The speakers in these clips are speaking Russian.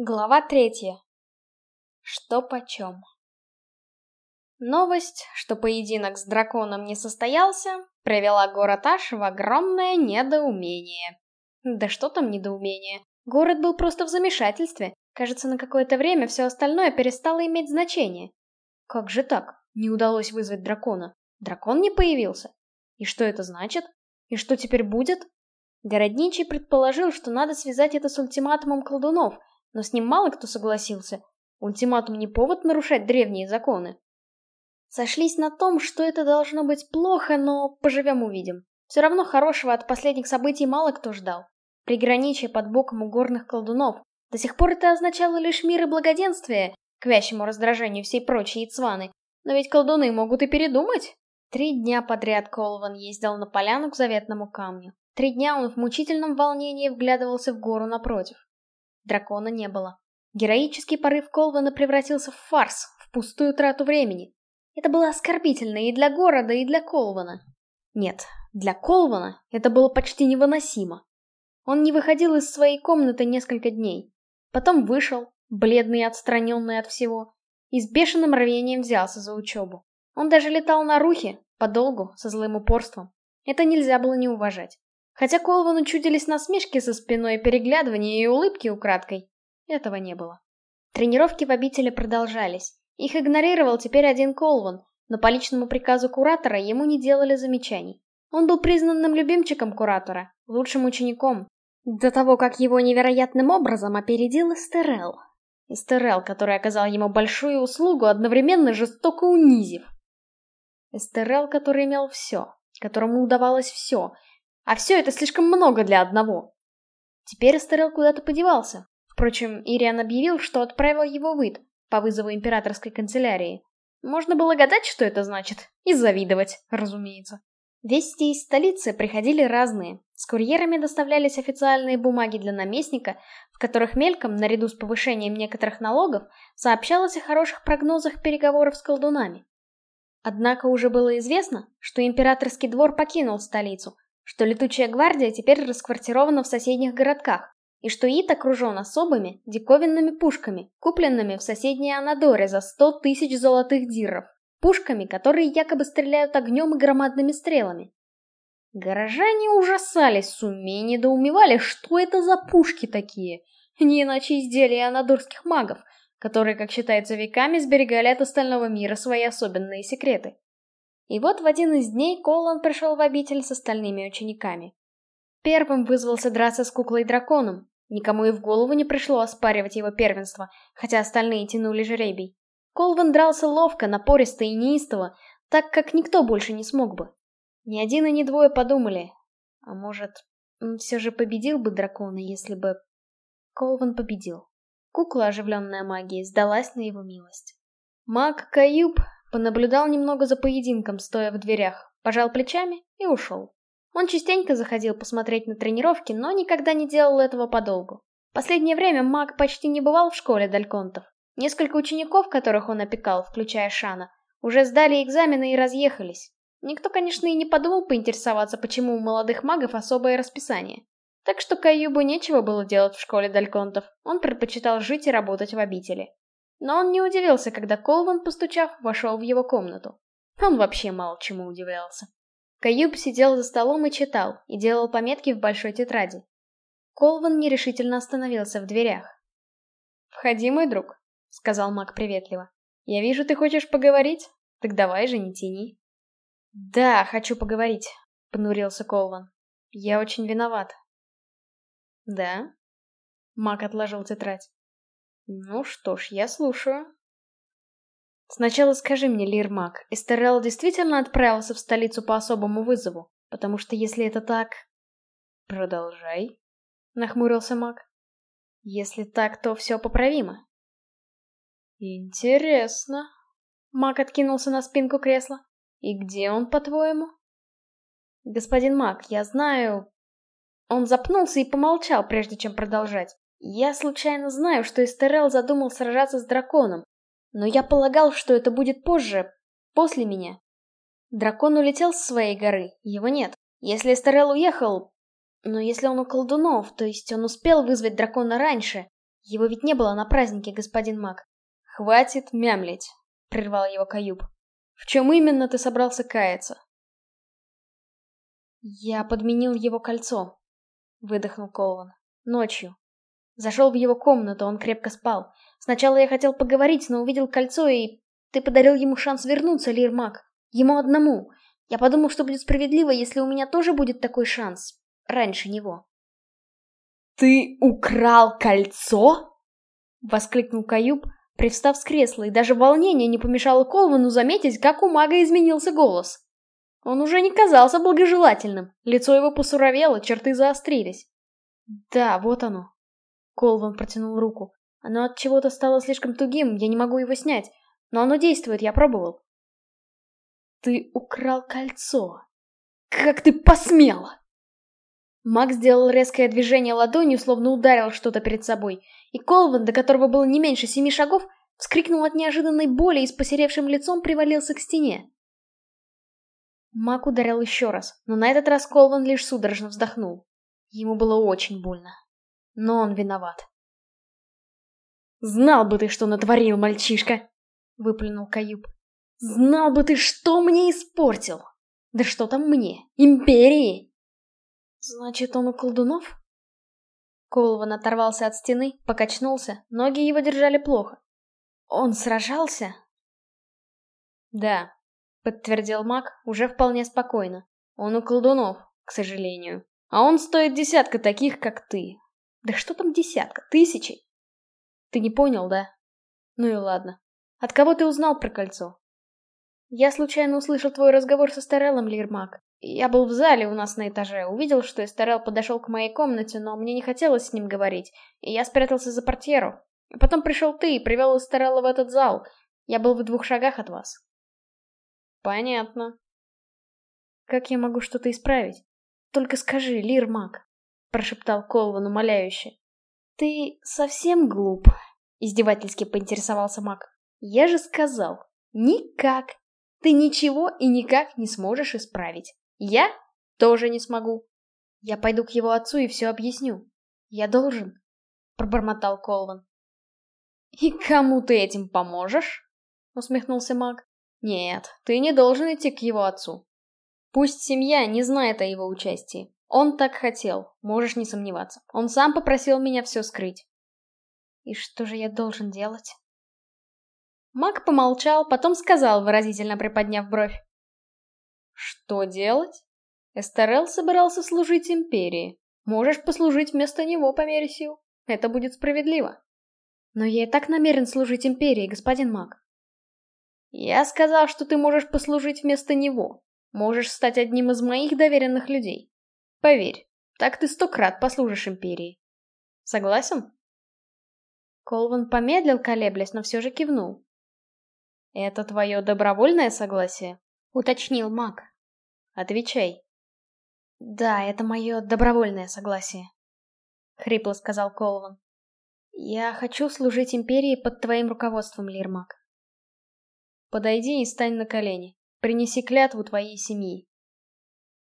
Глава третья. Что почем? Новость, что поединок с драконом не состоялся, привела город Аш в огромное недоумение. Да что там недоумение? Город был просто в замешательстве. Кажется, на какое-то время все остальное перестало иметь значение. Как же так? Не удалось вызвать дракона. Дракон не появился. И что это значит? И что теперь будет? Городничий предположил, что надо связать это с ультиматумом колдунов — но с ним мало кто согласился. Ультиматум не повод нарушать древние законы. Сошлись на том, что это должно быть плохо, но поживем-увидим. Все равно хорошего от последних событий мало кто ждал. Приграничие под боком у горных колдунов. До сих пор это означало лишь мир и благоденствие, к вящему раздражению всей прочей яцваны. Но ведь колдуны могут и передумать. Три дня подряд Колван ездил на поляну к заветному камню. Три дня он в мучительном волнении вглядывался в гору напротив. Дракона не было. Героический порыв Колвана превратился в фарс, в пустую трату времени. Это было оскорбительно и для города, и для Колвана. Нет, для Колвана это было почти невыносимо. Он не выходил из своей комнаты несколько дней. Потом вышел, бледный и отстраненный от всего, и с бешеным рвением взялся за учебу. Он даже летал на рухе, подолгу, со злым упорством. Это нельзя было не уважать. Хотя Колвану чудились насмешки со спиной, переглядывания и улыбки украдкой, этого не было. Тренировки в обители продолжались. Их игнорировал теперь один Колван, но по личному приказу куратора ему не делали замечаний. Он был признанным любимчиком куратора, лучшим учеником, до того, как его невероятным образом опередил Эстерел. Эстерел, который оказал ему большую услугу, одновременно жестоко унизив. Эстерел, который имел все, которому удавалось все, а все это слишком много для одного. Теперь Эстерел куда-то подевался. Впрочем, Ириан объявил, что отправил его в Ид, по вызову императорской канцелярии. Можно было гадать, что это значит, и завидовать, разумеется. Вести из столицы приходили разные. С курьерами доставлялись официальные бумаги для наместника, в которых мельком, наряду с повышением некоторых налогов, сообщалось о хороших прогнозах переговоров с колдунами. Однако уже было известно, что императорский двор покинул столицу, что летучая гвардия теперь расквартирована в соседних городках, и что Ит окружен особыми, диковинными пушками, купленными в соседней Анадоре за сто тысяч золотых диров. Пушками, которые якобы стреляют огнем и громадными стрелами. Горожане ужасались, с уме недоумевали, что это за пушки такие. Не иначе изделия анадорских магов, которые, как считается веками, сберегали от остального мира свои особенные секреты. И вот в один из дней Колан пришел в обитель с остальными учениками. Первым вызвался драться с куклой-драконом. Никому и в голову не пришло оспаривать его первенство, хотя остальные тянули жребий. Колван дрался ловко, напористо и неистово, так как никто больше не смог бы. Ни один и ни двое подумали. А может, он все же победил бы дракона, если бы... Колван победил. Кукла, оживленная магией, сдалась на его милость. Маг Каюб Понаблюдал немного за поединком, стоя в дверях, пожал плечами и ушел. Он частенько заходил посмотреть на тренировки, но никогда не делал этого подолгу. Последнее время маг почти не бывал в школе дальконтов. Несколько учеников, которых он опекал, включая Шана, уже сдали экзамены и разъехались. Никто, конечно, и не подумал поинтересоваться, почему у молодых магов особое расписание. Так что Каюбу нечего было делать в школе дальконтов, он предпочитал жить и работать в обители. Но он не удивился, когда Колван, постучав, вошел в его комнату. Он вообще мало чему удивлялся. Каюб сидел за столом и читал, и делал пометки в большой тетради. Колван нерешительно остановился в дверях. «Входи, мой друг», — сказал маг приветливо. «Я вижу, ты хочешь поговорить? Так давай же, не тяни». «Да, хочу поговорить», — понурился Колван. «Я очень виноват». «Да?» Маг отложил тетрадь. Ну что ж, я слушаю. Сначала скажи мне, Лирмак, Эстерел действительно отправился в столицу по особому вызову? Потому что если это так... Продолжай, нахмурился маг. Если так, то все поправимо. Интересно. Маг откинулся на спинку кресла. И где он, по-твоему? Господин Маг, я знаю... Он запнулся и помолчал, прежде чем продолжать. Я случайно знаю, что Эстерел задумал сражаться с драконом, но я полагал, что это будет позже, после меня. Дракон улетел с своей горы, его нет. Если Эстерел уехал... Но если он у колдунов, то есть он успел вызвать дракона раньше, Его ведь не было на празднике, господин маг. Хватит мямлить, прервал его Каюб. В чем именно ты собрался каяться? Я подменил его кольцо, выдохнул Колван. Ночью. Зашел в его комнату, он крепко спал. Сначала я хотел поговорить, но увидел кольцо, и ты подарил ему шанс вернуться, Лир Маг. Ему одному. Я подумал, что будет справедливо, если у меня тоже будет такой шанс. Раньше него. «Ты украл кольцо?» — воскликнул Каюб, привстав с кресла, и даже волнение не помешало Колвану заметить, как у мага изменился голос. Он уже не казался благожелательным, лицо его посуровело, черты заострились. «Да, вот оно». Колван протянул руку. Оно от чего-то стало слишком тугим, я не могу его снять. Но оно действует, я пробовал. Ты украл кольцо. Как ты посмела? Макс сделал резкое движение ладонью, словно ударил что-то перед собой, и Колван, до которого было не меньше семи шагов, вскрикнул от неожиданной боли и с посеревшим лицом привалился к стене. Мак ударил еще раз, но на этот раз Колван лишь судорожно вздохнул. Ему было очень больно. Но он виноват. «Знал бы ты, что натворил, мальчишка!» — выплюнул Каюб. «Знал бы ты, что мне испортил! Да что там мне? Империи!» «Значит, он у колдунов?» Колван оторвался от стены, покачнулся, ноги его держали плохо. «Он сражался?» «Да», — подтвердил маг, уже вполне спокойно. «Он у колдунов, к сожалению. А он стоит десятка таких, как ты. Да что там десятка? Тысячи!» «Ты не понял, да? Ну и ладно. От кого ты узнал про кольцо?» «Я случайно услышал твой разговор со Стареллом, Лирмак. Я был в зале у нас на этаже, увидел, что Эстерел подошел к моей комнате, но мне не хотелось с ним говорить, и я спрятался за портьеру. Потом пришел ты и привел Эстерелла в этот зал. Я был в двух шагах от вас. Понятно. Как я могу что-то исправить? Только скажи, Лир Мак, прошептал Колван умоляюще. Ты совсем глуп, издевательски поинтересовался Мак. Я же сказал, никак. Ты ничего и никак не сможешь исправить. Я тоже не смогу. Я пойду к его отцу и все объясню. Я должен, пробормотал Колван. И кому ты этим поможешь? усмехнулся маг. Нет, ты не должен идти к его отцу. Пусть семья не знает о его участии. Он так хотел, можешь не сомневаться. Он сам попросил меня все скрыть. И что же я должен делать? Маг помолчал, потом сказал, выразительно приподняв бровь. Что делать? Эстерел собирался служить Империи. Можешь послужить вместо него по мере сил. Это будет справедливо. Но я и так намерен служить Империи, господин Маг. Я сказал, что ты можешь послужить вместо него. Можешь стать одним из моих доверенных людей. Поверь, так ты сто крат послужишь Империи. Согласен? Колван помедлил, колеблясь, но все же кивнул. «Это твое добровольное согласие?» — уточнил маг. Отвечай. Да, это мое добровольное согласие. Хрипло сказал Колван. Я хочу служить Империи под твоим руководством, Лирмак. Подойди и стань на колени. Принеси клятву твоей семьи.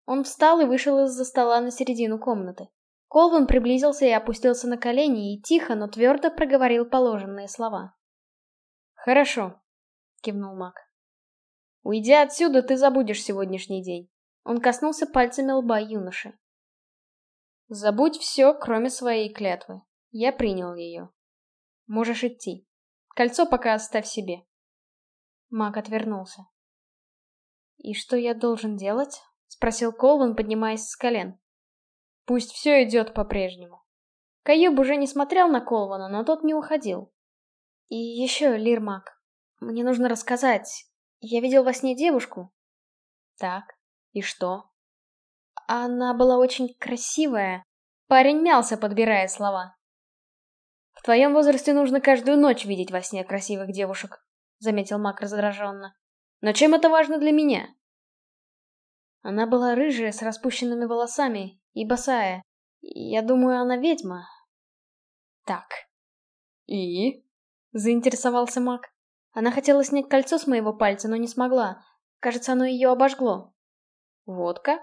Он встал и вышел из-за стола на середину комнаты. Колван приблизился и опустился на колени и тихо, но твердо проговорил положенные слова. «Хорошо», — кивнул маг. «Уйдя отсюда, ты забудешь сегодняшний день. Он коснулся пальцами лба юноши. Забудь все, кроме своей клятвы. Я принял ее. Можешь идти. Кольцо пока оставь себе. Маг отвернулся. «И что я должен делать?» — спросил Колвин, поднимаясь с колен. «Пусть все идет по-прежнему». Каюб уже не смотрел на Колвана, но тот не уходил. «И еще, Лирмак, мне нужно рассказать. Я видел во сне девушку». «Так, и что? Она была очень красивая. Парень мялся, подбирая слова. В твоем возрасте нужно каждую ночь видеть во сне красивых девушек, заметил Мак раздраженно. Но чем это важно для меня? Она была рыжая, с распущенными волосами и босая. Я думаю, она ведьма. Так. И? Заинтересовался Мак. Она хотела снять кольцо с моего пальца, но не смогла. Кажется, оно ее обожгло. Вот как?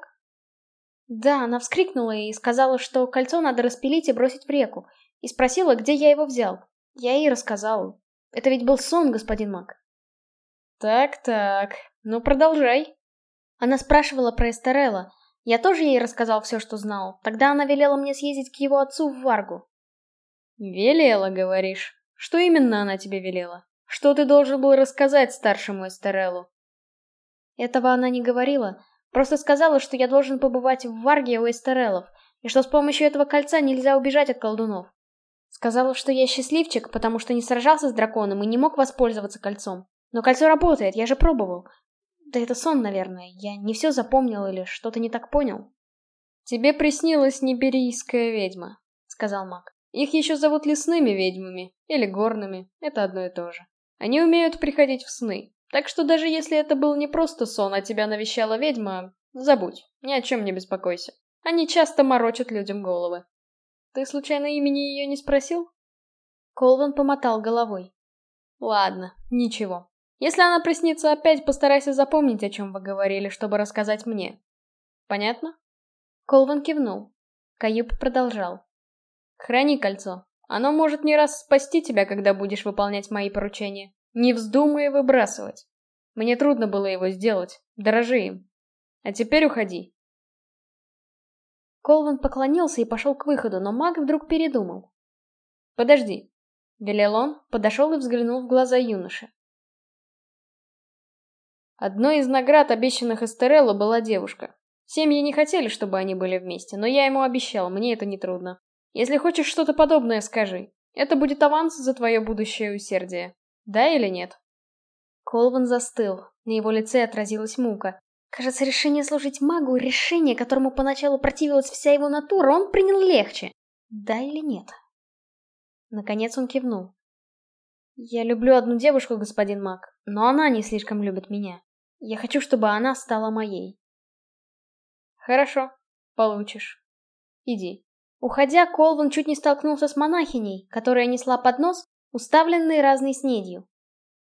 Да, она вскрикнула и сказала, что кольцо надо распилить и бросить в реку. И спросила, где я его взял. Я ей рассказал. Это ведь был сон, господин Мак. Так-так, ну продолжай. Она спрашивала про Эстерелла. Я тоже ей рассказал все, что знал. Тогда она велела мне съездить к его отцу в Варгу. Велела, говоришь? Что именно она тебе велела? Что ты должен был рассказать старшему Эстереллу? Этого она не говорила, просто сказала, что я должен побывать в Варге у Эстереллов, и что с помощью этого кольца нельзя убежать от колдунов. Сказала, что я счастливчик, потому что не сражался с драконом и не мог воспользоваться кольцом. Но кольцо работает, я же пробовал. Да это сон, наверное. Я не все запомнил или что-то не так понял. Тебе приснилась неберийская ведьма, сказал маг. Их еще зовут лесными ведьмами или горными, это одно и то же. Они умеют приходить в сны. Так что даже если это был не просто сон, а тебя навещала ведьма, забудь, ни о чем не беспокойся. Они часто морочат людям головы. Ты случайно имени ее не спросил? Колван помотал головой. Ладно, ничего. Если она приснится опять, постарайся запомнить, о чем вы говорили, чтобы рассказать мне. Понятно? Колван кивнул. Каюб продолжал. Храни кольцо. Оно может не раз спасти тебя, когда будешь выполнять мои поручения. Не вздумай выбрасывать. Мне трудно было его сделать. Дорожи им. А теперь уходи. Колвин поклонился и пошел к выходу, но маг вдруг передумал. «Подожди», — велел он, подошел и взглянул в глаза юноши. Одной из наград, обещанных Эстереллу, была девушка. Семьи не хотели, чтобы они были вместе, но я ему обещал, мне это не трудно. Если хочешь что-то подобное, скажи. Это будет аванс за твое будущее усердие. Да или нет? Колван застыл. На его лице отразилась мука. Кажется, решение служить магу, решение, которому поначалу противилась вся его натура, он принял легче. Да или нет? Наконец он кивнул. Я люблю одну девушку, господин маг, но она не слишком любит меня. Я хочу, чтобы она стала моей. Хорошо, получишь. Иди. Уходя, Колван чуть не столкнулся с монахиней, которая несла поднос, уставленный разной снедью.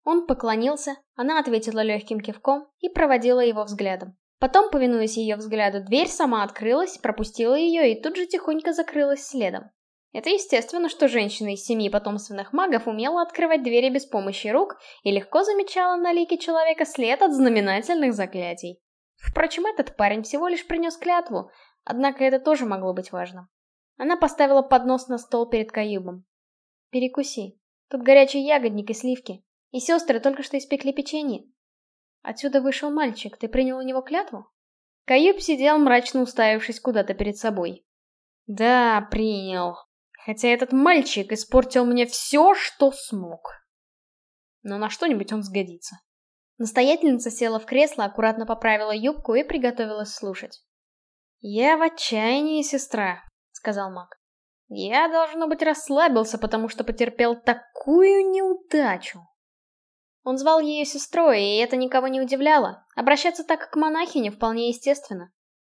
Он поклонился, она ответила легким кивком и проводила его взглядом. Потом, повинуясь ее взгляду, дверь сама открылась, пропустила ее и тут же тихонько закрылась следом. Это естественно, что женщина из семьи потомственных магов умела открывать двери без помощи рук и легко замечала на лике человека след от знаменательных заклятий. Впрочем, этот парень всего лишь принес клятву, однако это тоже могло быть важным. Она поставила поднос на стол перед Каюбом. «Перекуси. Тут горячий ягодник и сливки. И сестры только что испекли печенье. Отсюда вышел мальчик, ты принял у него клятву? Каюб сидел, мрачно уставившись куда-то перед собой. Да, принял. Хотя этот мальчик испортил мне все, что смог. Но на что-нибудь он сгодится. Настоятельница села в кресло, аккуратно поправила юбку и приготовилась слушать. «Я в отчаянии, сестра», — сказал маг. «Я, должно быть, расслабился, потому что потерпел такую неудачу. Он звал ее сестрой, и это никого не удивляло. Обращаться так к монахине вполне естественно.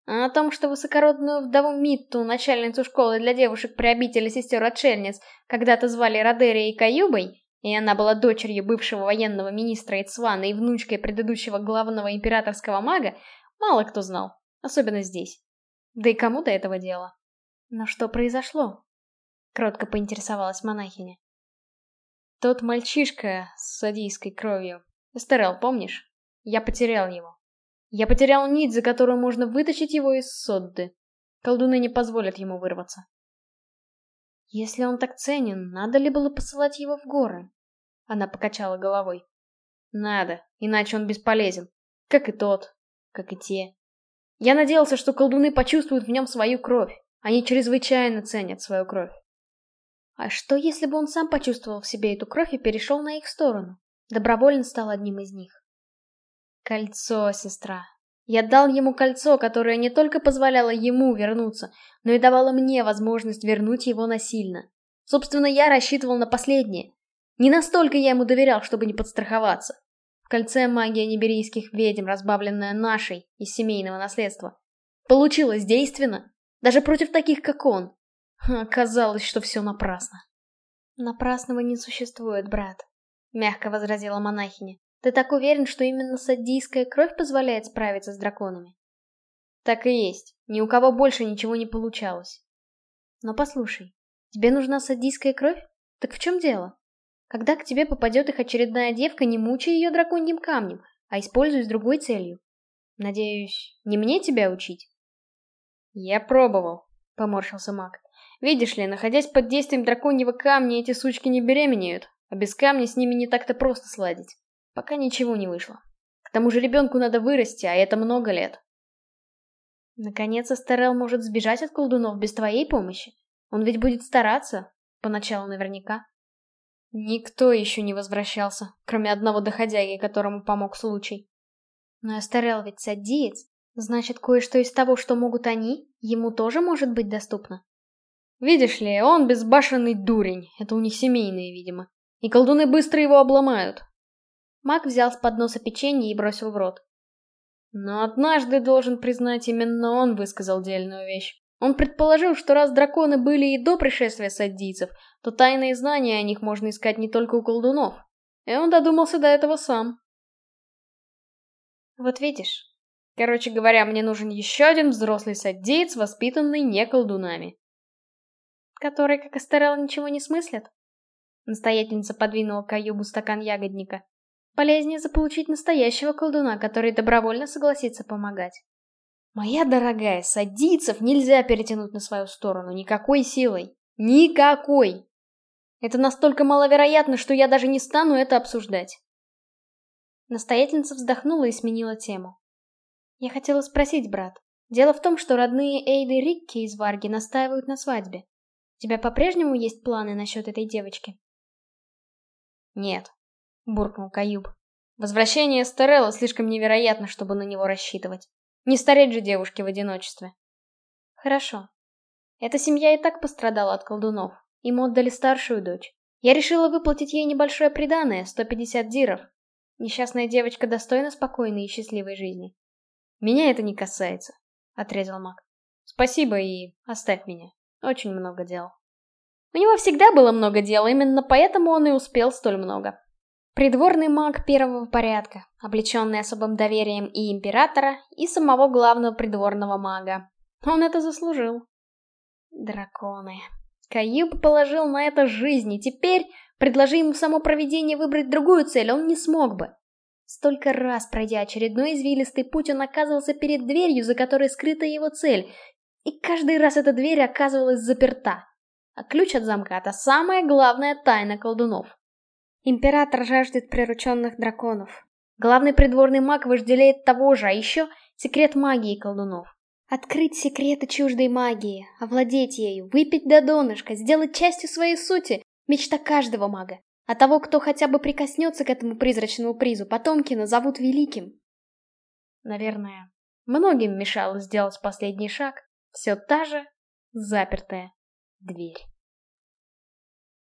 А о том, что высокородную вдову Митту, начальницу школы для девушек при обители сестер-отшельниц, когда-то звали Родерией Каюбой, и она была дочерью бывшего военного министра Ицвана и внучкой предыдущего главного императорского мага, мало кто знал, особенно здесь. Да и кому до этого дела? Но что произошло? Кротко поинтересовалась монахиня. Тот мальчишка с садийской кровью. Эстерел, помнишь? Я потерял его. Я потерял нить, за которую можно вытащить его из Содды. Колдуны не позволят ему вырваться. Если он так ценен, надо ли было посылать его в горы? Она покачала головой. Надо, иначе он бесполезен. Как и тот, как и те. Я надеялся, что колдуны почувствуют в нем свою кровь. Они чрезвычайно ценят свою кровь. А что, если бы он сам почувствовал в себе эту кровь и перешел на их сторону? Добровольно стал одним из них. Кольцо, сестра. Я дал ему кольцо, которое не только позволяло ему вернуться, но и давало мне возможность вернуть его насильно. Собственно, я рассчитывал на последнее. Не настолько я ему доверял, чтобы не подстраховаться. В кольце магия неберийских ведьм, разбавленная нашей из семейного наследства. Получилось действенно, даже против таких, как он. Оказалось, что все напрасно. Напрасного не существует, брат, мягко возразила монахиня. Ты так уверен, что именно садийская кровь позволяет справиться с драконами? Так и есть. Ни у кого больше ничего не получалось. Но послушай, Тебе нужна садийская кровь? Так в чем дело? Когда к тебе попадет их очередная девка, не мучай ее драконьим камнем, а используй с другой целью. Надеюсь, не мне тебя учить? Я пробовал, поморщился маг. Видишь ли, находясь под действием драконьего камня, эти сучки не беременеют, а без камня с ними не так-то просто сладить. Пока ничего не вышло. К тому же ребенку надо вырасти, а это много лет. Наконец Астерел может сбежать от колдунов без твоей помощи. Он ведь будет стараться, поначалу наверняка. Никто еще не возвращался, кроме одного доходяги, которому помог случай. Но Астерел ведь садиец, значит, кое-что из того, что могут они, ему тоже может быть доступно. Видишь ли, он безбашенный дурень, это у них семейные, видимо. И колдуны быстро его обломают. Маг взял с подноса печенье и бросил в рот. Но однажды, должен признать, именно он высказал дельную вещь. Он предположил, что раз драконы были и до пришествия саддийцев, то тайные знания о них можно искать не только у колдунов. И он додумался до этого сам. Вот видишь. Короче говоря, мне нужен еще один взрослый саддиец, воспитанный не колдунами. Который, как Астерелла, ничего не смыслит? Настоятельница подвинула Каюбу стакан ягодника. Полезнее заполучить настоящего колдуна, который добровольно согласится помогать. Моя дорогая, садийцев нельзя перетянуть на свою сторону никакой силой. Никакой! Это настолько маловероятно, что я даже не стану это обсуждать. Настоятельница вздохнула и сменила тему. Я хотела спросить, брат. Дело в том, что родные Эйды Рикки из Варги настаивают на свадьбе. У тебя по-прежнему есть планы насчет этой девочки? Нет, буркнул Каюб. Возвращение Стерелла слишком невероятно, чтобы на него рассчитывать. Не стареть же девушке в одиночестве. Хорошо. Эта семья и так пострадала от колдунов. Им отдали старшую дочь. Я решила выплатить ей небольшое приданое, 150 диров. Несчастная девочка достойна спокойной и счастливой жизни. Меня это не касается, отрезал маг. Спасибо и оставь меня. Очень много дел. У него всегда было много дел, именно поэтому он и успел столь много. Придворный маг первого порядка, облеченный особым доверием и императора, и самого главного придворного мага. Он это заслужил. Драконы. Каюб положил на это жизнь, и теперь, предложи ему само проведение выбрать другую цель, он не смог бы. Столько раз, пройдя очередной извилистый путь, он оказывался перед дверью, за которой скрыта его цель, и каждый раз эта дверь оказывалась заперта. А ключ от замка — это самая главная тайна колдунов. Император жаждет прирученных драконов. Главный придворный маг вожделеет того же, а еще секрет магии колдунов. Открыть секреты чуждой магии, овладеть ею, выпить до донышка, сделать частью своей сути — мечта каждого мага. А того, кто хотя бы прикоснется к этому призрачному призу, потомки назовут великим. Наверное, многим мешало сделать последний шаг все та же запертая дверь.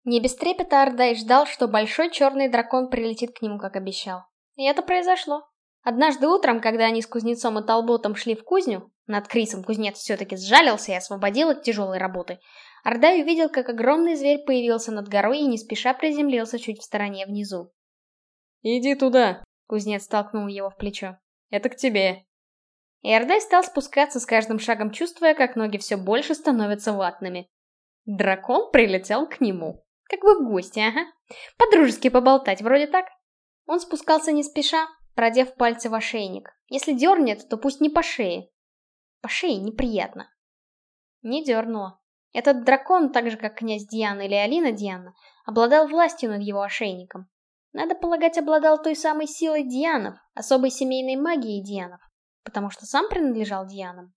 Не без трепета Ардай ждал, что большой черный дракон прилетит к нему, как обещал. И это произошло. Однажды утром, когда они с кузнецом и Толботом шли в кузню, над Крисом кузнец все-таки сжалился и освободил от тяжелой работы, Ардай увидел, как огромный зверь появился над горой и не спеша приземлился чуть в стороне внизу. «Иди туда!» — кузнец толкнул его в плечо. «Это к тебе!» И Ардай стал спускаться с каждым шагом, чувствуя, как ноги все больше становятся ватными. Дракон прилетел к нему. Как бы в гости, ага. По-дружески поболтать, вроде так. Он спускался не спеша, продев пальцы в ошейник. Если дернет, то пусть не по шее. По шее неприятно. Не дернуло. Этот дракон, так же как князь Диана или Алина Диана, обладал властью над его ошейником. Надо полагать, обладал той самой силой Дианов, особой семейной магией Дианов, потому что сам принадлежал Дианам.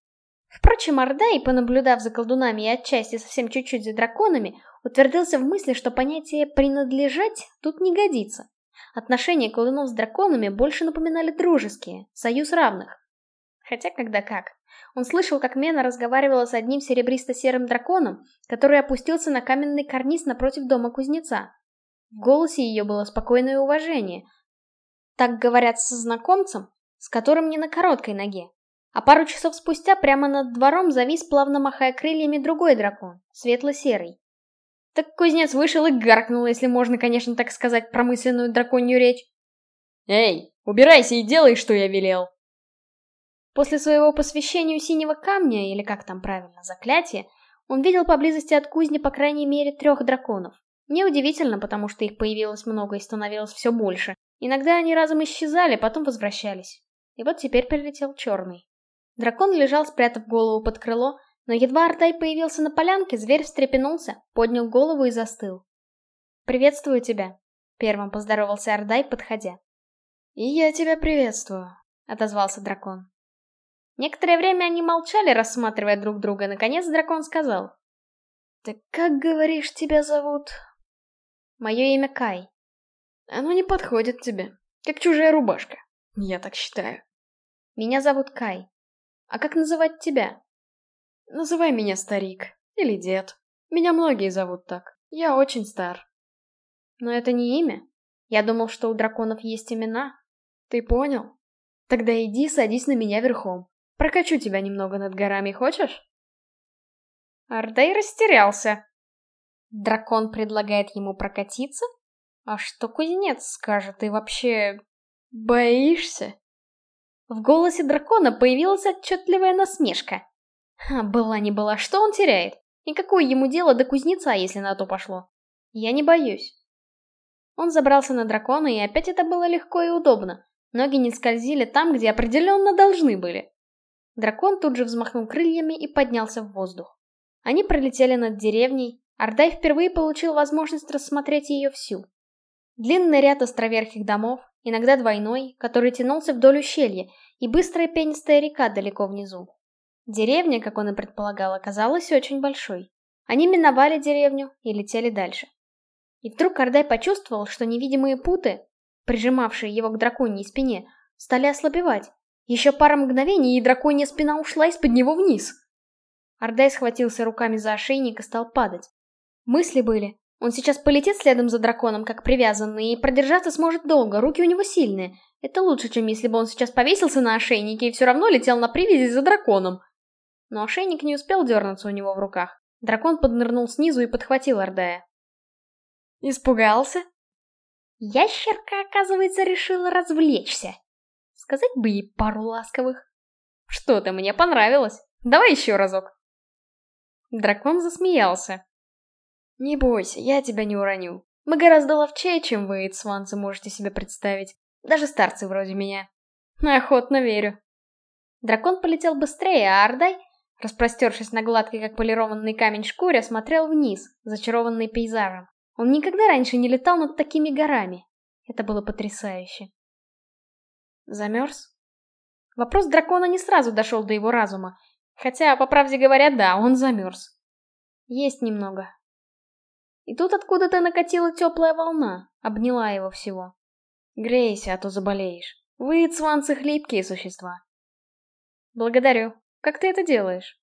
Впрочем, Ордай, понаблюдав за колдунами и отчасти совсем чуть-чуть за драконами, утвердился в мысли, что понятие «принадлежать» тут не годится. Отношения колдунов с драконами больше напоминали дружеские, союз равных. Хотя когда как. Он слышал, как Мена разговаривала с одним серебристо-серым драконом, который опустился на каменный карниз напротив дома кузнеца. В голосе ее было спокойное уважение. Так говорят со знакомцем, с которым не на короткой ноге. А пару часов спустя прямо над двором завис, плавно махая крыльями, другой дракон, светло-серый. Так кузнец вышел и гаркнул, если можно, конечно, так сказать, промысленную драконью речь. «Эй, убирайся и делай, что я велел!» После своего посвящения синего камня, или как там правильно, заклятия, Он видел поблизости от кузни по крайней мере трех драконов. Неудивительно, потому что их появилось много и становилось все больше. Иногда они разом исчезали, потом возвращались. И вот теперь прилетел черный. Дракон лежал, спрятав голову под крыло, но едва Артай появился на полянке, зверь встрепенулся, поднял голову и застыл. «Приветствую тебя», — первым поздоровался Ардай, подходя. «И я тебя приветствую», — отозвался дракон. Некоторое время они молчали, рассматривая друг друга, наконец дракон сказал. «Ты как, говоришь, тебя зовут?» «Мое имя Кай». «Оно не подходит тебе, как чужая рубашка, я так считаю». «Меня зовут Кай. А как называть тебя?» «Называй меня старик или дед. Меня многие зовут так. Я очень стар». «Но это не имя. Я думал, что у драконов есть имена». «Ты понял? Тогда иди садись на меня верхом. Прокачу тебя немного над горами, хочешь? Ардей растерялся. Дракон предлагает ему прокатиться? А что кузнец скажет и вообще... Боишься? В голосе дракона появилась отчетливая насмешка. А, была не была, что он теряет? И какое ему дело до кузнеца, если на то пошло? Я не боюсь. Он забрался на дракона, и опять это было легко и удобно. Ноги не скользили там, где определенно должны были. Дракон тут же взмахнул крыльями и поднялся в воздух. Они пролетели над деревней, Ардай впервые получил возможность рассмотреть ее всю. Длинный ряд островерхих домов, иногда двойной, который тянулся вдоль ущелья, и быстрая пенистая река далеко внизу. Деревня, как он и предполагал, оказалась очень большой. Они миновали деревню и летели дальше. И вдруг Ардай почувствовал, что невидимые путы, прижимавшие его к драконьей спине, стали ослабевать, еще пара мгновений, и драконья спина ушла из-под него вниз. Ардай схватился руками за ошейник и стал падать. Мысли были. Он сейчас полетит следом за драконом, как привязанный, и продержаться сможет долго, руки у него сильные. Это лучше, чем если бы он сейчас повесился на ошейнике и все равно летел на привязи за драконом. Но ошейник не успел дернуться у него в руках. Дракон поднырнул снизу и подхватил Ардая. «Испугался?» Ящерка, оказывается, решила развлечься. Сказать бы ей пару ласковых. Что-то мне понравилось. Давай еще разок. Дракон засмеялся. Не бойся, я тебя не уроню. Мы гораздо ловчее, чем вы, эйдсванцы, можете себе представить. Даже старцы вроде меня. Охотно верю. Дракон полетел быстрее, а Ардай, распростершись на гладкой, как полированный камень шкуре, смотрел вниз, зачарованный пейзажем. Он никогда раньше не летал над такими горами. Это было потрясающе. Замерз? Вопрос дракона не сразу дошел до его разума. Хотя, по правде говоря, да, он замерз. Есть немного. И тут откуда-то накатила теплая волна, обняла его всего. Грейся, а то заболеешь. Вы, цванцы, хлипкие существа. Благодарю. Как ты это делаешь?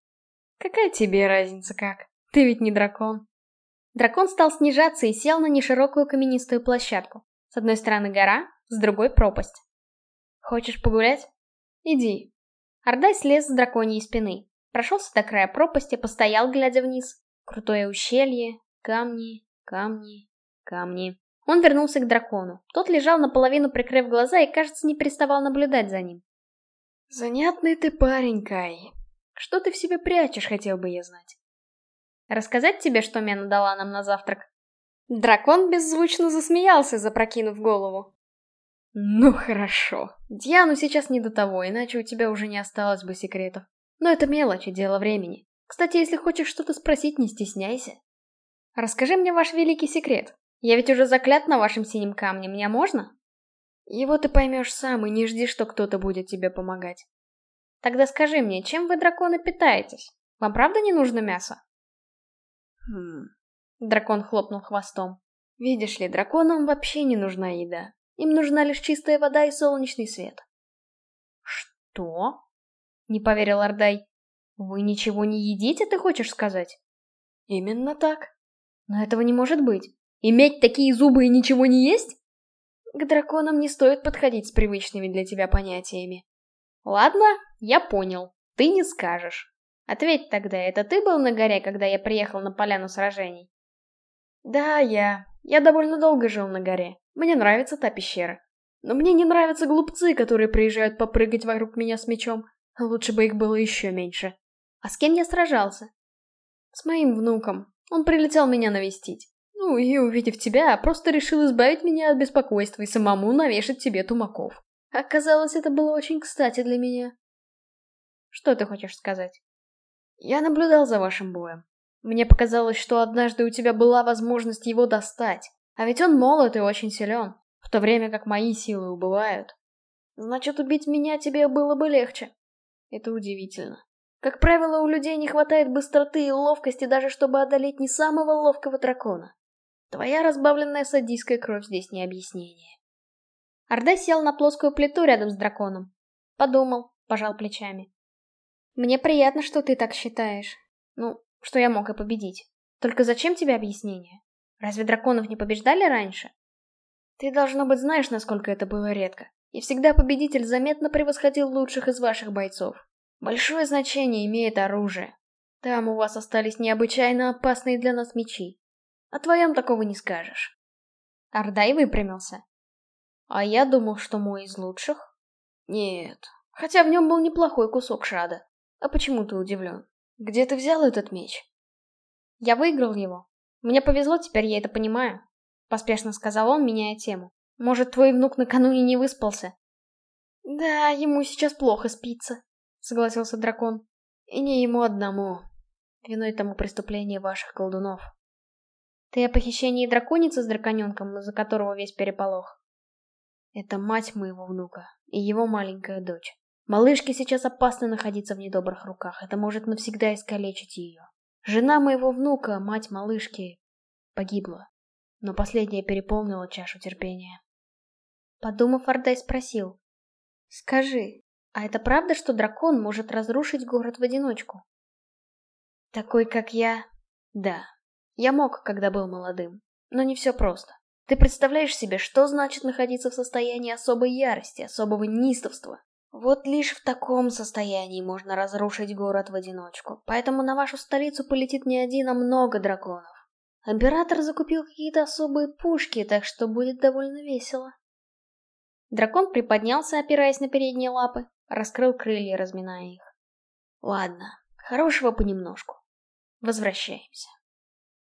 Какая тебе разница как? Ты ведь не дракон. Дракон стал снижаться и сел на неширокую каменистую площадку. С одной стороны гора, с другой пропасть. Хочешь погулять? Иди. Ордай слез с драконьей спины. Прошелся до края пропасти, постоял, глядя вниз. Крутое ущелье, камни, камни, камни. Он вернулся к дракону. Тот лежал наполовину прикрыв глаза и, кажется, не переставал наблюдать за ним. Занятный ты парень, Кай. Что ты в себе прячешь, хотел бы я знать. Рассказать тебе, что Мена дала нам на завтрак? Дракон беззвучно засмеялся, запрокинув голову. Ну хорошо. Диану сейчас не до того, иначе у тебя уже не осталось бы секретов. Но это мелочи, дело времени. Кстати, если хочешь что-то спросить, не стесняйся. Расскажи мне ваш великий секрет. Я ведь уже заклят на вашем синем камне, мне можно? Его ты поймешь сам и не жди, что кто-то будет тебе помогать. Тогда скажи мне, чем вы, драконы, питаетесь? Вам правда не нужно мясо? Хм... Дракон хлопнул хвостом. Видишь ли, драконам вообще не нужна еда. Им нужна лишь чистая вода и солнечный свет. Что? Не поверил Ардай. Вы ничего не едите, ты хочешь сказать? Именно так. Но этого не может быть. Иметь такие зубы и ничего не есть? К драконам не стоит подходить с привычными для тебя понятиями. Ладно, я понял. Ты не скажешь. Ответь тогда, это ты был на горе, когда я приехал на поляну сражений? Да, я. Я довольно долго жил на горе. Мне нравится та пещера. Но мне не нравятся глупцы, которые приезжают попрыгать вокруг меня с мечом. Лучше бы их было еще меньше. А с кем я сражался? С моим внуком. Он прилетел меня навестить. Ну и, увидев тебя, просто решил избавить меня от беспокойства и самому навешать тебе тумаков. Оказалось, это было очень кстати для меня. Что ты хочешь сказать? Я наблюдал за вашим боем. Мне показалось, что однажды у тебя была возможность его достать. А ведь он молод и очень силен, в то время как мои силы убывают. Значит, убить меня тебе было бы легче. Это удивительно. Как правило, у людей не хватает быстроты и ловкости даже чтобы одолеть не самого ловкого дракона. Твоя разбавленная садистская кровь здесь не объяснение. Ордай сел на плоскую плиту рядом с драконом. Подумал, пожал плечами. Мне приятно, что ты так считаешь. Ну, что я мог и победить. Только зачем тебе объяснение? Разве драконов не побеждали раньше? Ты, должно быть, знаешь, насколько это было редко. И всегда победитель заметно превосходил лучших из ваших бойцов. Большое значение имеет оружие. Там у вас остались необычайно опасные для нас мечи. О твоем такого не скажешь. Ордай выпрямился. А я думал, что мой из лучших. Нет, хотя в нем был неплохой кусок шада. А почему ты удивлен? Где ты взял этот меч? Я выиграл его. Мне повезло, теперь я это понимаю. Поспешно сказал он, меняя тему. Может, твой внук накануне не выспался? Да, ему сейчас плохо спится, согласился дракон. И не ему одному. Виной тому преступление ваших колдунов. Ты о похищении драконицы с драконенком, из-за которого весь переполох? Это мать моего внука и его маленькая дочь. Малышке сейчас опасно находиться в недобрых руках, это может навсегда искалечить ее. Жена моего внука, мать малышки, погибла, но последняя переполнила чашу терпения. Подумав, Ордай спросил. «Скажи, а это правда, что дракон может разрушить город в одиночку?» «Такой, как я? Да. Я мог, когда был молодым. Но не все просто. Ты представляешь себе, что значит находиться в состоянии особой ярости, особого неистовства? Вот лишь в таком состоянии можно разрушить город в одиночку. Поэтому на вашу столицу полетит не один, а много драконов. Император закупил какие-то особые пушки, так что будет довольно весело. Дракон приподнялся, опираясь на передние лапы, раскрыл крылья, разминая их. Ладно, хорошего понемножку. Возвращаемся.